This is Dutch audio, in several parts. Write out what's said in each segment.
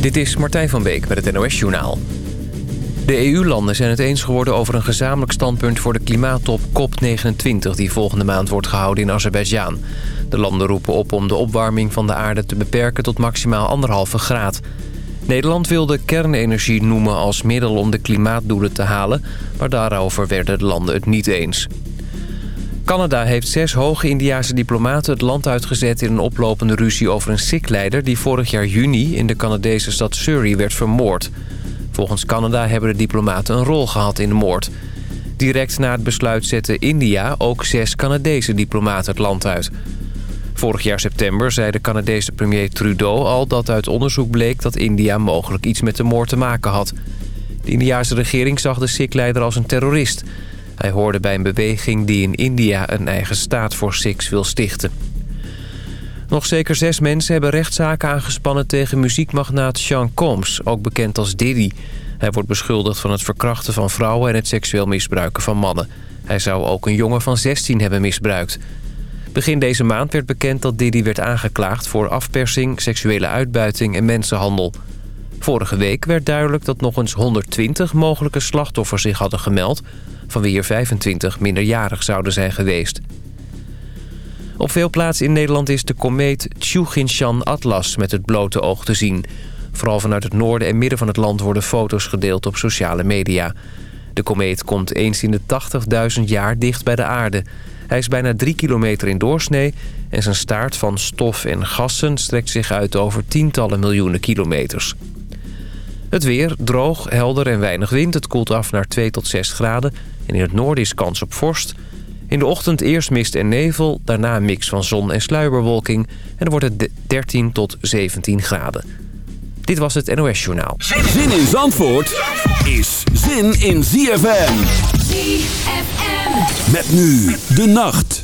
Dit is Martijn van Beek met het NOS-journaal. De EU-landen zijn het eens geworden over een gezamenlijk standpunt... voor de klimaattop COP29 die volgende maand wordt gehouden in Azerbeidzjan. De landen roepen op om de opwarming van de aarde te beperken tot maximaal anderhalve graad. Nederland wilde kernenergie noemen als middel om de klimaatdoelen te halen... maar daarover werden de landen het niet eens. Canada heeft zes hoge Indiase diplomaten het land uitgezet... in een oplopende ruzie over een Sikh-leider... die vorig jaar juni in de Canadese stad Surrey werd vermoord. Volgens Canada hebben de diplomaten een rol gehad in de moord. Direct na het besluit zette India ook zes Canadese diplomaten het land uit. Vorig jaar september zei de Canadese premier Trudeau al dat uit onderzoek bleek... dat India mogelijk iets met de moord te maken had. De Indiase regering zag de Sikh-leider als een terrorist... Hij hoorde bij een beweging die in India een eigen staat voor Sikhs wil stichten. Nog zeker zes mensen hebben rechtszaken aangespannen tegen muziekmagnaat Sean Combs, ook bekend als Diddy. Hij wordt beschuldigd van het verkrachten van vrouwen en het seksueel misbruiken van mannen. Hij zou ook een jongen van 16 hebben misbruikt. Begin deze maand werd bekend dat Diddy werd aangeklaagd voor afpersing, seksuele uitbuiting en mensenhandel. Vorige week werd duidelijk dat nog eens 120 mogelijke slachtoffers zich hadden gemeld van wie er 25 minderjarig zouden zijn geweest. Op veel plaatsen in Nederland is de komeet Chuginshan Atlas met het blote oog te zien. Vooral vanuit het noorden en midden van het land worden foto's gedeeld op sociale media. De komeet komt eens in de 80.000 jaar dicht bij de aarde. Hij is bijna 3 kilometer in doorsnee en zijn staart van stof en gassen strekt zich uit over tientallen miljoenen kilometers. Het weer, droog, helder en weinig wind. Het koelt af naar 2 tot 6 graden. En in het noorden is kans op vorst. In de ochtend eerst mist en nevel, daarna een mix van zon en sluierbewolking. En dan wordt het 13 tot 17 graden. Dit was het NOS Journaal. Zin in Zandvoort is zin in ZFM. ZFM. Met nu de nacht.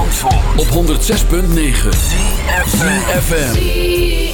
Zandvoort, op 106.9 CFFM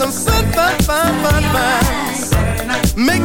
some fun, fun, fun, fun, fun. Make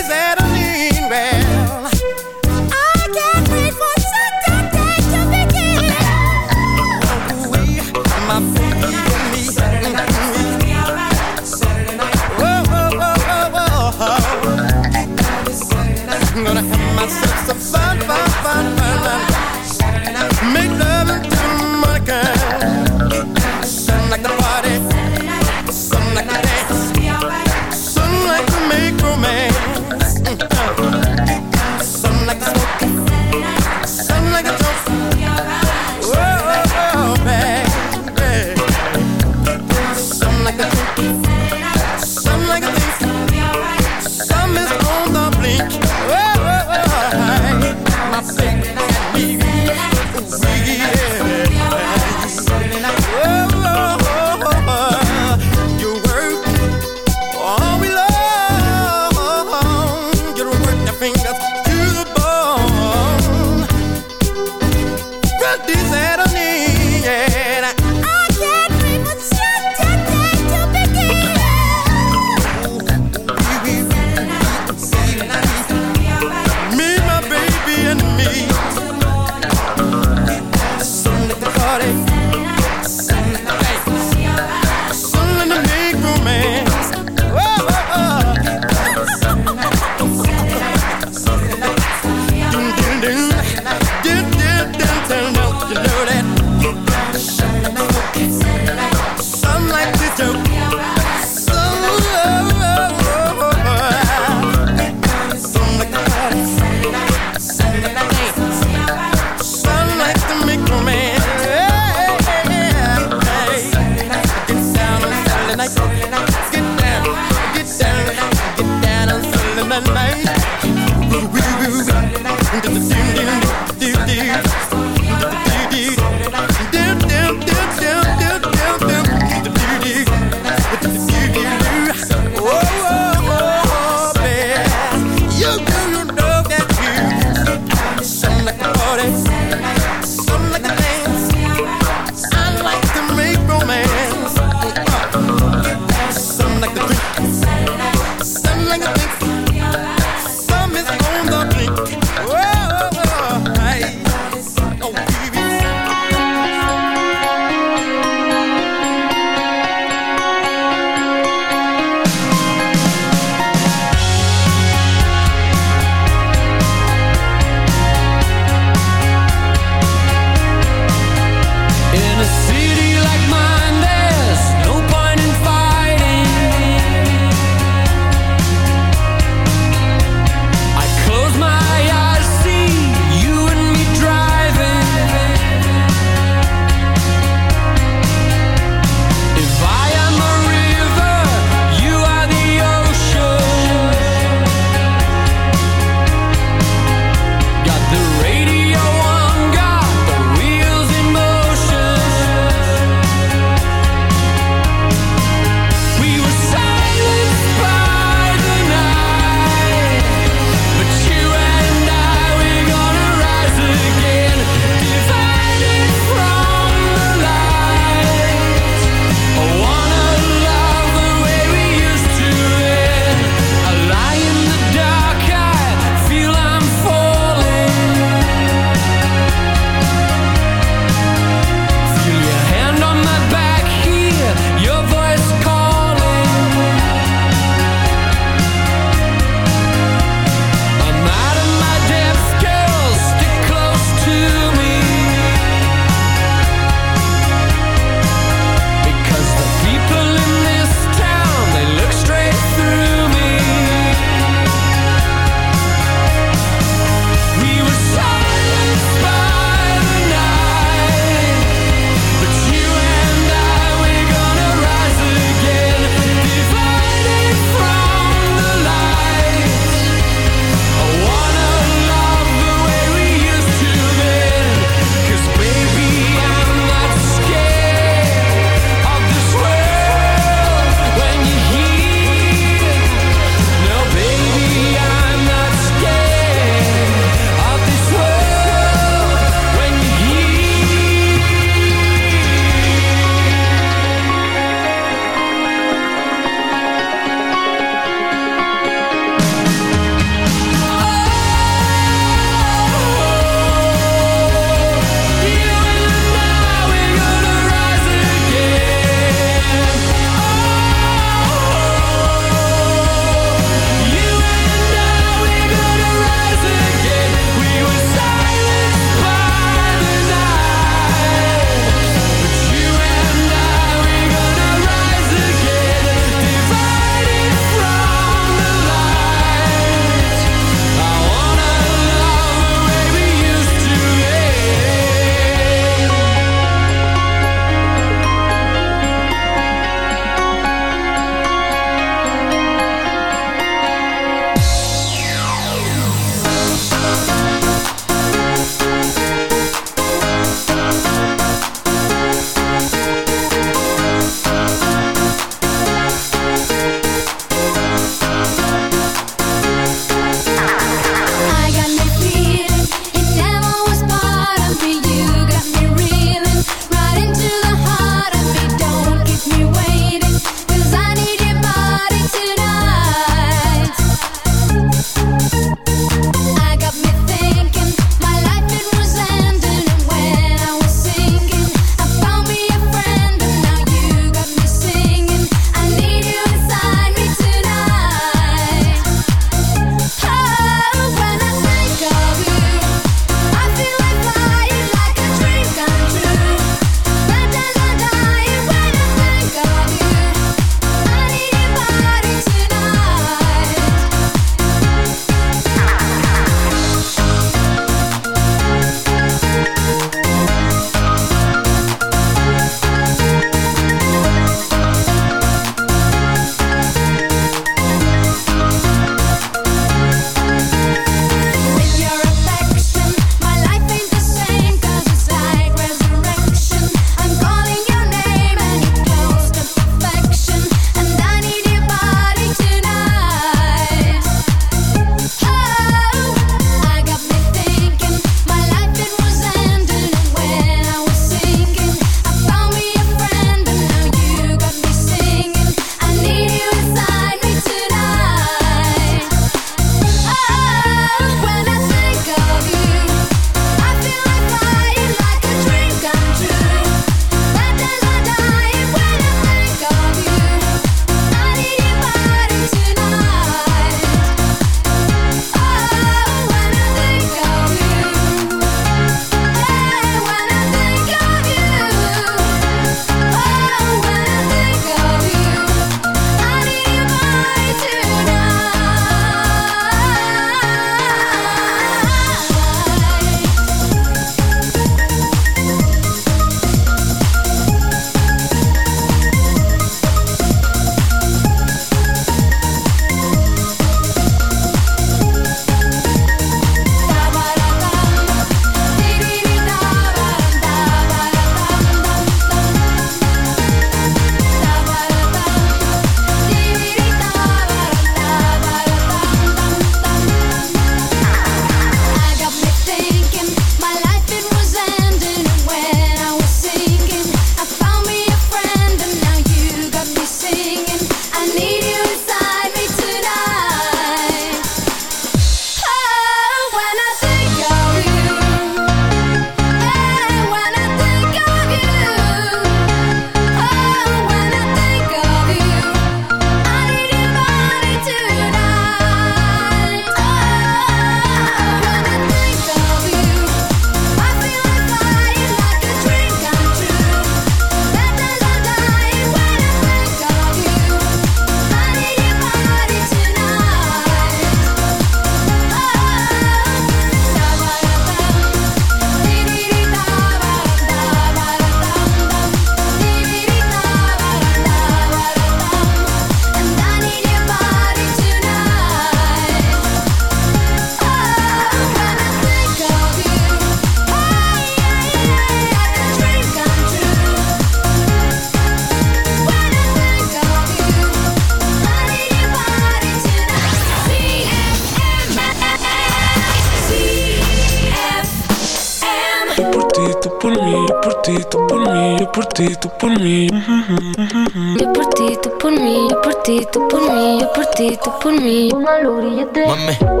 Mami.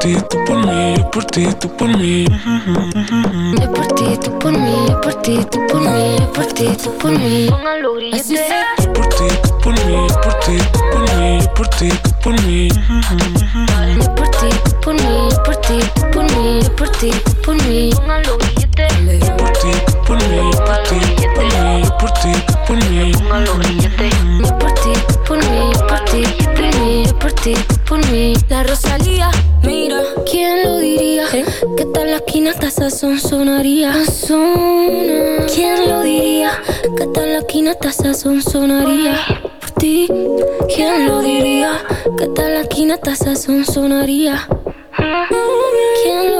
ti, tú por mí, yo por ti, tú por mí. Yo por ti, tú por mí, yo por ti, tú por mí, yo por ti, tú por mí. Pongan los grilletes. Yo por ti, tú por mí, yo por ti, tú por mí, yo por ti, tú por mí. Yo por ti, tú por mí, yo por ti, tú por mí, yo por ti, tú por mí. Yo por ti, tú por mí, yo por ti, tú por mí, yo por ti, tú por mí. Pongan los billetes. Yo por ti, tú por mí, yo por ti, tú por mí, yo por ti, tú por mí. La Rosalía, mira, ¿quién lo diría? Que tal la esquina hasta sazón sonaría. Sazona. ¿Quién lo diría? Que tal la esquina hasta sazón sonaría. Por ti, ¿quién lo diría? Que tal la esquina hasta sazón sonaría. ¿Quién lo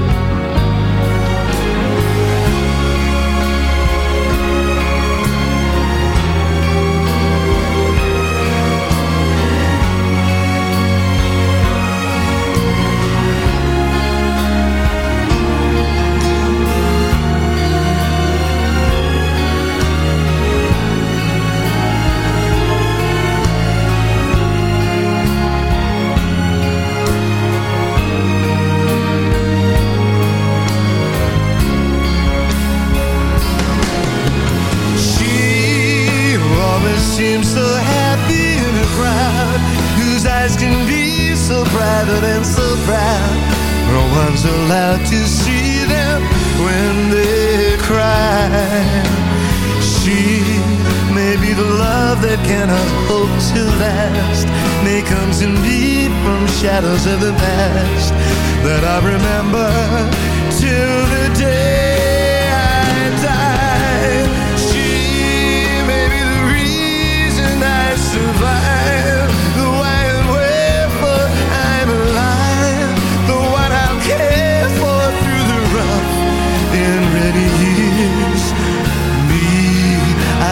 See them when they cry. She may be the love that cannot hope to last, may come me from shadows of the past that I remember till the day I die.